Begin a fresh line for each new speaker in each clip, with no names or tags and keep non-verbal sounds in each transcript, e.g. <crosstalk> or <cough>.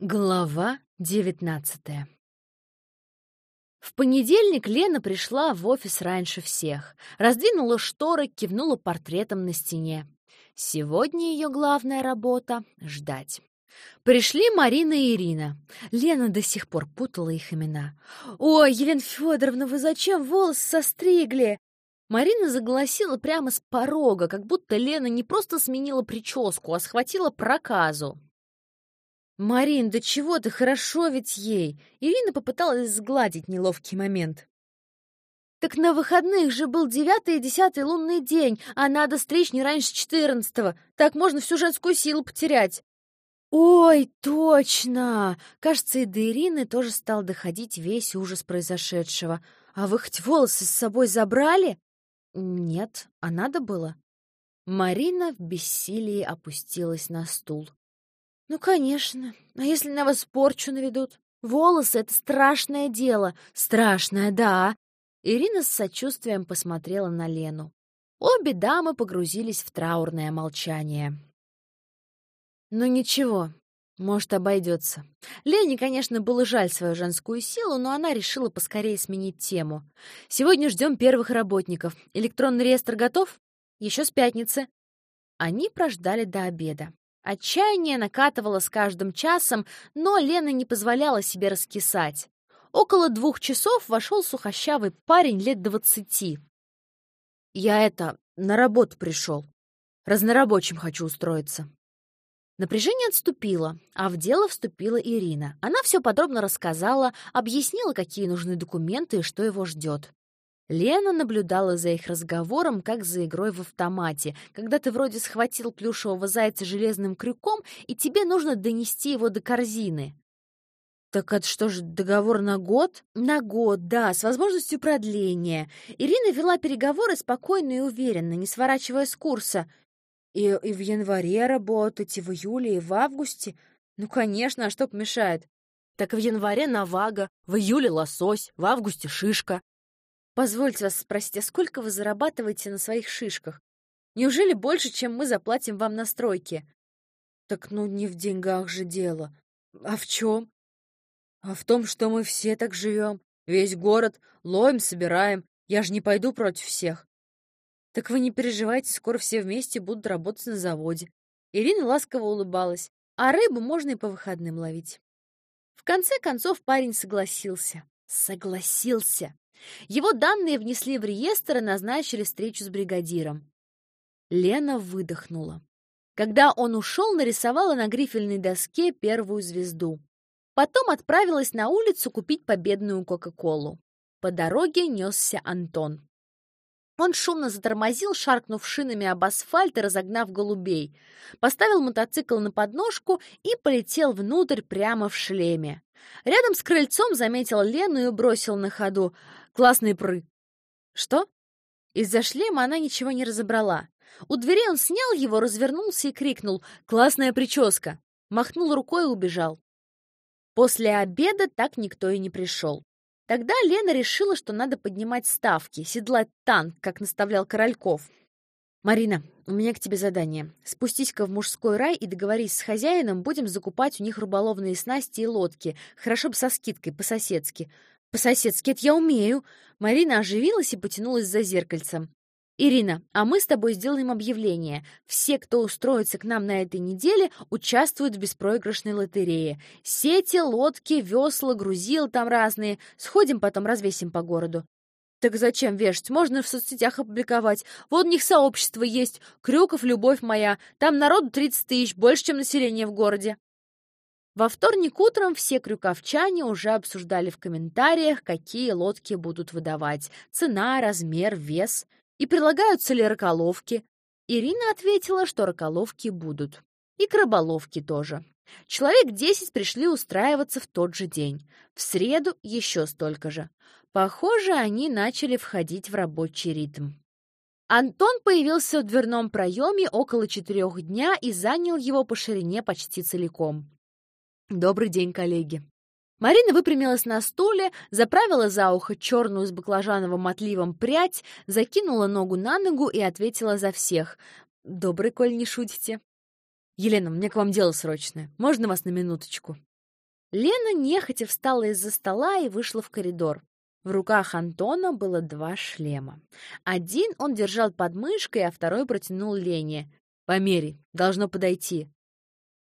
Глава девятнадцатая В понедельник Лена пришла в офис раньше всех, раздвинула шторы, кивнула портретом на стене. Сегодня ее главная работа — ждать. Пришли Марина и Ирина. Лена до сих пор путала их имена. «Ой, Елена Федоровна, вы зачем волосы состригли?» Марина заголосила прямо с порога, как будто Лена не просто сменила прическу, а схватила проказу. «Марин, да чего ты, хорошо ведь ей!» Ирина попыталась сгладить неловкий момент. «Так на выходных же был девятый и десятый лунный день, а надо стричь не раньше четырнадцатого. Так можно всю женскую силу потерять». «Ой, точно!» Кажется, и до Ирины тоже стал доходить весь ужас произошедшего. «А вы хоть волосы с собой забрали?» «Нет, а надо было?» Марина в бессилии опустилась на стул. «Ну, конечно. А если на вас порчу наведут? Волосы — это страшное дело. Страшное, да!» Ирина с сочувствием посмотрела на Лену. Обе дамы погрузились в траурное молчание. «Ну ничего, может, обойдется. Лене, конечно, было жаль свою женскую силу, но она решила поскорее сменить тему. «Сегодня ждем первых работников. Электронный реестр готов? Еще с пятницы». Они прождали до обеда. Отчаяние накатывало с каждым часом, но Лена не позволяла себе раскисать. Около двух часов вошел сухощавый парень лет двадцати. «Я это, на работу пришел. Разнорабочим хочу устроиться». Напряжение отступило, а в дело вступила Ирина. Она все подробно рассказала, объяснила, какие нужны документы и что его ждет. Лена наблюдала за их разговором, как за игрой в автомате, когда ты вроде схватил плюшевого зайца железным крюком, и тебе нужно донести его до корзины. Так это что же, договор на год? На год, да, с возможностью продления. Ирина вела переговоры спокойно и уверенно, не сворачивая с курса. И, и в январе работать, и в июле, и в августе. Ну, конечно, а что помешает? Так в январе навага, в июле лосось, в августе шишка. Позвольте вас спросить, а сколько вы зарабатываете на своих шишках? Неужели больше, чем мы заплатим вам на стройке? Так ну не в деньгах же дело. А в чем? А в том, что мы все так живем. Весь город лоем собираем. Я же не пойду против всех. Так вы не переживайте, скоро все вместе будут работать на заводе. Ирина ласково улыбалась. А рыбу можно и по выходным ловить. В конце концов парень согласился. Согласился. Его данные внесли в реестр и назначили встречу с бригадиром. Лена выдохнула. Когда он ушел, нарисовала на грифельной доске первую звезду. Потом отправилась на улицу купить победную Кока-Колу. По дороге несся Антон. Он шумно затормозил, шаркнув шинами об асфальт и разогнав голубей. Поставил мотоцикл на подножку и полетел внутрь прямо в шлеме. Рядом с крыльцом заметил Лену и бросил на ходу. Классный прыг. Что? Из-за шлема она ничего не разобрала. У двери он снял его, развернулся и крикнул «Классная прическа!» Махнул рукой и убежал. После обеда так никто и не пришел. Тогда Лена решила, что надо поднимать ставки, седлать танк, как наставлял Корольков. «Марина, у меня к тебе задание. Спустись-ка в мужской рай и договорись с хозяином, будем закупать у них рыболовные снасти и лодки. Хорошо бы со скидкой, по-соседски. «По-соседски это я умею!» Марина оживилась и потянулась за зеркальцем. «Ирина, а мы с тобой сделаем объявление. Все, кто устроится к нам на этой неделе, участвуют в беспроигрышной лотерее. Сети, лодки, весла, грузил там разные. Сходим потом, развесим по городу». «Так зачем вешать? Можно в соцсетях опубликовать. Вот у них сообщество есть. Крюков, любовь моя. Там народу 30 тысяч, больше, чем население в городе». Во вторник утром все крюковчане уже обсуждали в комментариях, какие лодки будут выдавать, цена, размер, вес и прилагаются ли раколовки. Ирина ответила, что раколовки будут. И краболовки тоже. Человек десять пришли устраиваться в тот же день. В среду еще столько же. Похоже, они начали входить в рабочий ритм. Антон появился в дверном проеме около четырех дня и занял его по ширине почти целиком. Добрый день, коллеги. Марина выпрямилась на стуле, заправила за ухо черную с баклажановым отливом прядь, закинула ногу на ногу и ответила за всех. «Добрый, коль не шутите». «Елена, мне к вам дело срочное. Можно вас на минуточку?» Лена нехотя встала из-за стола и вышла в коридор. В руках Антона было два шлема. Один он держал под мышкой, а второй протянул Лене. «Померяй, должно подойти».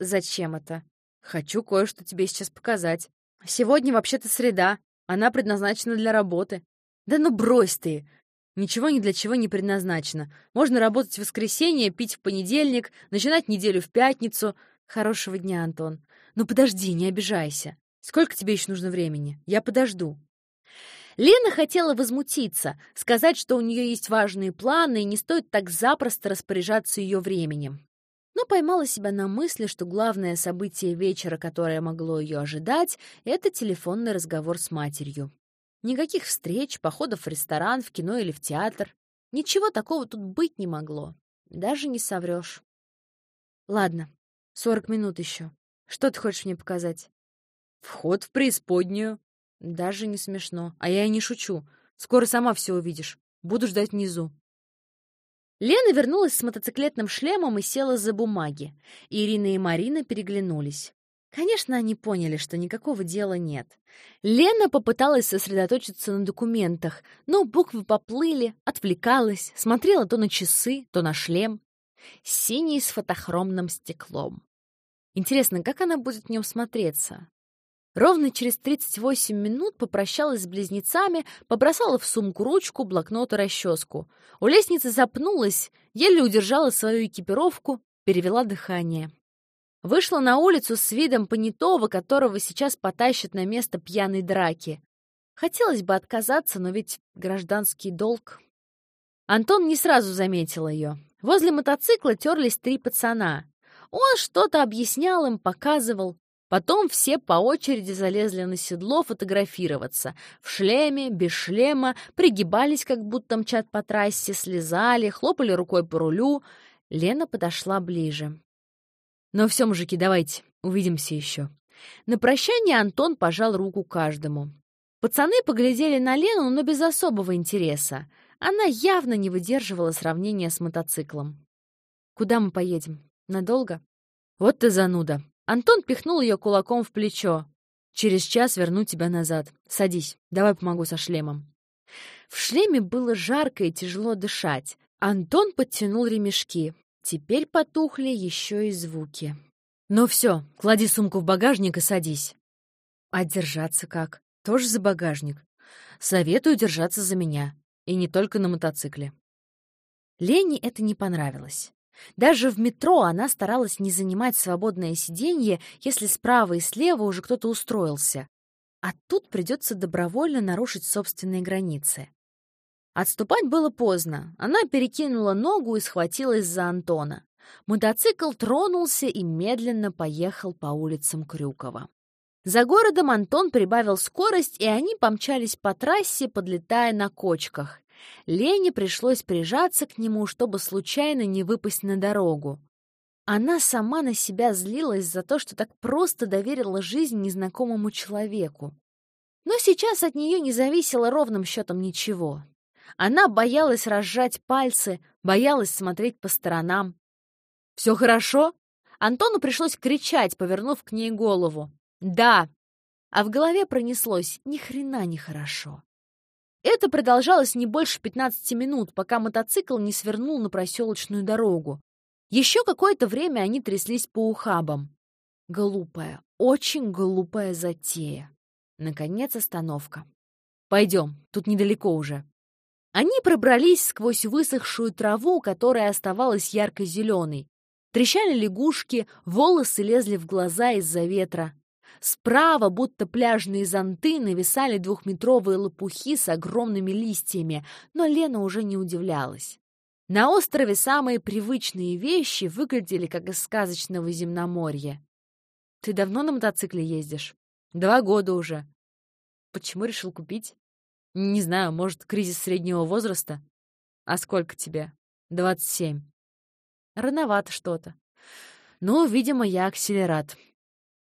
«Зачем это?» «Хочу кое-что тебе сейчас показать. Сегодня вообще-то среда, она предназначена для работы». «Да ну брось ты! Ничего ни для чего не предназначено. Можно работать в воскресенье, пить в понедельник, начинать неделю в пятницу. Хорошего дня, Антон. Ну подожди, не обижайся. Сколько тебе еще нужно времени? Я подожду. Лена хотела возмутиться, сказать, что у нее есть важные планы и не стоит так запросто распоряжаться ее временем. Но поймала себя на мысли, что главное событие вечера, которое могло ее ожидать, это телефонный разговор с матерью. Никаких встреч, походов в ресторан, в кино или в театр. Ничего такого тут быть не могло. Даже не соврешь. Ладно, сорок минут еще. Что ты хочешь мне показать? Вход в преисподнюю. Даже не смешно. А я и не шучу. Скоро сама все увидишь. Буду ждать внизу. Лена вернулась с мотоциклетным шлемом и села за бумаги. Ирина и Марина переглянулись. Конечно, они поняли, что никакого дела нет. Лена попыталась сосредоточиться на документах, но буквы поплыли, отвлекалась, смотрела то на часы, то на шлем. Синий с фотохромным стеклом. Интересно, как она будет в нем смотреться? Ровно через 38 минут попрощалась с близнецами, побросала в сумку ручку, блокнот и расческу. У лестницы запнулась, еле удержала свою экипировку, перевела дыхание. Вышла на улицу с видом понятого, которого сейчас потащат на место пьяной драки. Хотелось бы отказаться, но ведь гражданский долг. Антон не сразу заметил ее. Возле мотоцикла терлись три пацана. Он что-то объяснял им, показывал. Потом все по очереди залезли на седло фотографироваться. В шлеме, без шлема, пригибались, как будто мчат по трассе, слезали, хлопали рукой по рулю. Лена подошла ближе. Но все, мужики, давайте, увидимся еще. На прощание Антон пожал руку каждому. Пацаны поглядели на Лену, но без особого интереса. Она явно не выдерживала сравнения с мотоциклом. «Куда мы поедем? Надолго?» «Вот ты зануда!» Антон пихнул ее кулаком в плечо. «Через час верну тебя назад. Садись, давай помогу со шлемом». В шлеме было жарко и тяжело дышать. Антон подтянул ремешки. Теперь потухли еще и звуки. «Ну все, клади сумку в багажник и садись». «А держаться как? Тоже за багажник?» «Советую держаться за меня. И не только на мотоцикле». Лене это не понравилось. Даже в метро она старалась не занимать свободное сиденье, если справа и слева уже кто-то устроился. А тут придется добровольно нарушить собственные границы. Отступать было поздно. Она перекинула ногу и схватилась за Антона. Мотоцикл тронулся и медленно поехал по улицам Крюкова. За городом Антон прибавил скорость, и они помчались по трассе, подлетая на кочках. Лене пришлось прижаться к нему, чтобы случайно не выпасть на дорогу. Она сама на себя злилась за то, что так просто доверила жизнь незнакомому человеку. Но сейчас от нее не зависело ровным счетом ничего. Она боялась разжать пальцы, боялась смотреть по сторонам. «Все хорошо?» Антону пришлось кричать, повернув к ней голову. «Да!» А в голове пронеслось «ни хрена не хорошо». Это продолжалось не больше 15 минут, пока мотоцикл не свернул на проселочную дорогу. Еще какое-то время они тряслись по ухабам. Глупая, очень глупая затея. Наконец остановка. «Пойдем, тут недалеко уже». Они пробрались сквозь высохшую траву, которая оставалась ярко-зеленой. Трещали лягушки, волосы лезли в глаза из-за ветра. Справа, будто пляжные зонты, нависали двухметровые лопухи с огромными листьями, но Лена уже не удивлялась. На острове самые привычные вещи выглядели как из сказочного земноморья. «Ты давно на мотоцикле ездишь?» «Два года уже». «Почему решил купить?» Не знаю, может, кризис среднего возраста? А сколько тебе? Двадцать семь. Рановато что-то. Ну, видимо, я акселерат.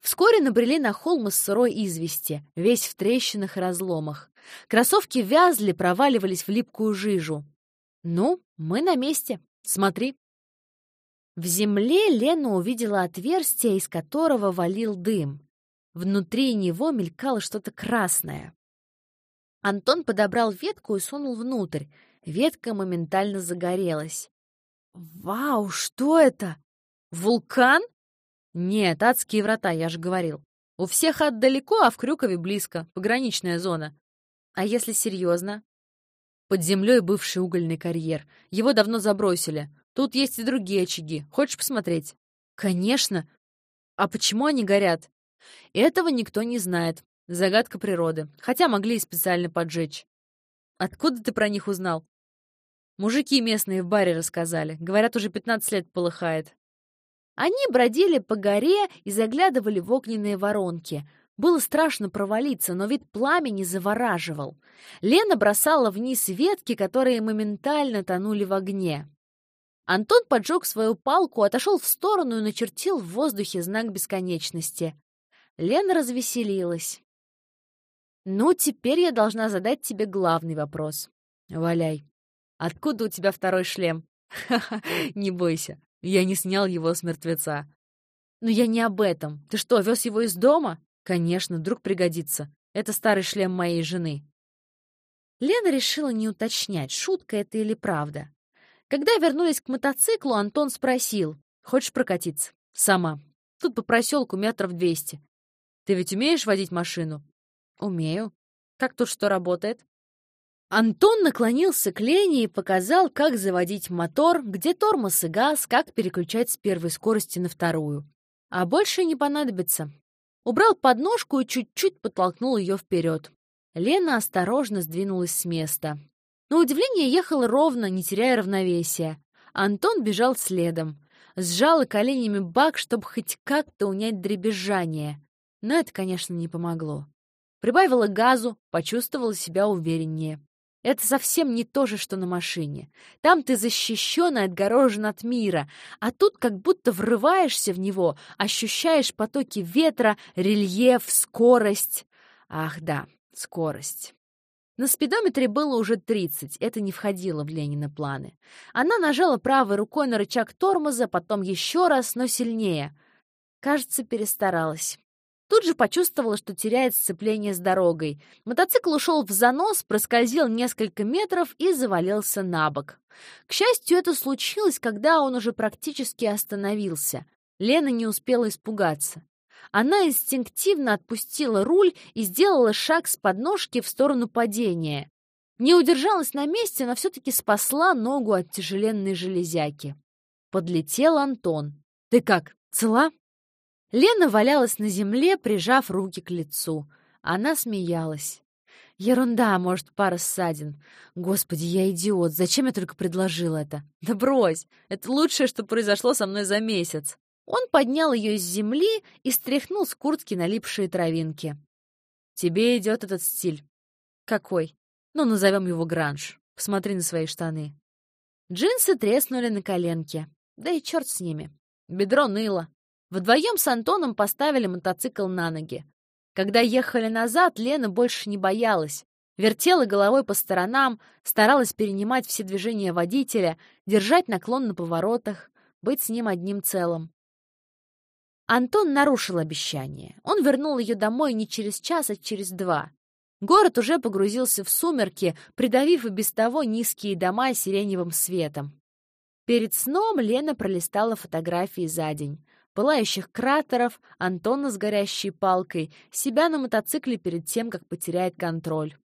Вскоре набрели на холм из сырой извести, весь в трещинах и разломах. Кроссовки вязли, проваливались в липкую жижу. «Ну, мы на месте. Смотри». В земле Лена увидела отверстие, из которого валил дым. Внутри него мелькало что-то красное. Антон подобрал ветку и сунул внутрь. Ветка моментально загорелась. «Вау, что это? Вулкан?» «Нет, адские врата, я же говорил. У всех ад далеко, а в Крюкове близко, пограничная зона. А если серьезно?» «Под землей бывший угольный карьер. Его давно забросили. Тут есть и другие очаги. Хочешь посмотреть?» «Конечно. А почему они горят?» «Этого никто не знает. Загадка природы. Хотя могли и специально поджечь. Откуда ты про них узнал? Мужики местные в баре рассказали. Говорят, уже 15 лет полыхает. Они бродили по горе и заглядывали в огненные воронки. Было страшно провалиться, но вид пламени завораживал. Лена бросала вниз ветки, которые моментально тонули в огне. Антон поджег свою палку, отошел в сторону и начертил в воздухе знак бесконечности. Лена развеселилась. Ну, теперь я должна задать тебе главный вопрос. Валяй. Откуда у тебя второй шлем? <laughs> Ха-ха, не бойся. Я не снял его с мертвеца. Но я не об этом. Ты что, вез его из дома? Конечно, вдруг пригодится. Это старый шлем моей жены. Лена решила не уточнять, шутка это или правда. Когда вернулись к мотоциклу, Антон спросил. «Хочешь прокатиться?» «Сама. Тут по проселку метров двести. Ты ведь умеешь водить машину?» «Умею. Как тут что работает?» Антон наклонился к Лене и показал, как заводить мотор, где тормоз и газ, как переключать с первой скорости на вторую. А больше не понадобится. Убрал подножку и чуть-чуть подтолкнул ее вперед. Лена осторожно сдвинулась с места. На удивление ехала ровно, не теряя равновесия. Антон бежал следом. Сжала коленями бак, чтобы хоть как-то унять дребезжание. Но это, конечно, не помогло. Прибавила газу, почувствовала себя увереннее. Это совсем не то же, что на машине. Там ты защищен и отгорожен от мира, а тут как будто врываешься в него, ощущаешь потоки ветра, рельеф, скорость. Ах да, скорость. На спидометре было уже 30, это не входило в Ленины планы. Она нажала правой рукой на рычаг тормоза, потом еще раз, но сильнее. Кажется, перестаралась. Тут же почувствовала, что теряет сцепление с дорогой. Мотоцикл ушел в занос, проскользил несколько метров и завалился на бок. К счастью, это случилось, когда он уже практически остановился. Лена не успела испугаться. Она инстинктивно отпустила руль и сделала шаг с подножки в сторону падения. Не удержалась на месте, но все-таки спасла ногу от тяжеленной железяки. Подлетел Антон. «Ты как, цела?» Лена валялась на земле, прижав руки к лицу. Она смеялась. Ерунда, может, пара ссадин. Господи, я идиот, зачем я только предложил это? Да брось, это лучшее, что произошло со мной за месяц. Он поднял ее с земли и стряхнул с куртки налипшие травинки. Тебе идет этот стиль. Какой? Ну, назовем его гранж. Посмотри на свои штаны. Джинсы треснули на коленке. Да и черт с ними. Бедро ныло. Вдвоем с Антоном поставили мотоцикл на ноги. Когда ехали назад, Лена больше не боялась. Вертела головой по сторонам, старалась перенимать все движения водителя, держать наклон на поворотах, быть с ним одним целым. Антон нарушил обещание. Он вернул ее домой не через час, а через два. Город уже погрузился в сумерки, придавив и без того низкие дома сиреневым светом. Перед сном Лена пролистала фотографии за день пылающих кратеров, Антона с горящей палкой, себя на мотоцикле перед тем, как потеряет контроль.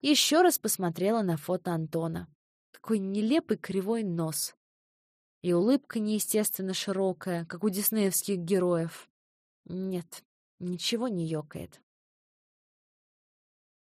Еще раз посмотрела на фото Антона. Какой нелепый кривой нос. И улыбка неестественно широкая, как у диснеевских героев. Нет, ничего не ёкает.